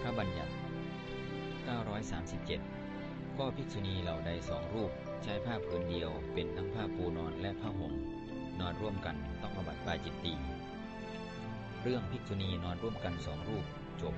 พระบัญญัติ 937 ก็ภิกษุณีเหล่าใดสองรูปใช้ผ้าผืนเดียวเป็นทั้งผ้าปูนอนและผ้าห่มนอนร่วมกันต้องอบัติปาจิตตี เรื่องภิกษุณีนอนร่วมกันสองรูปจบ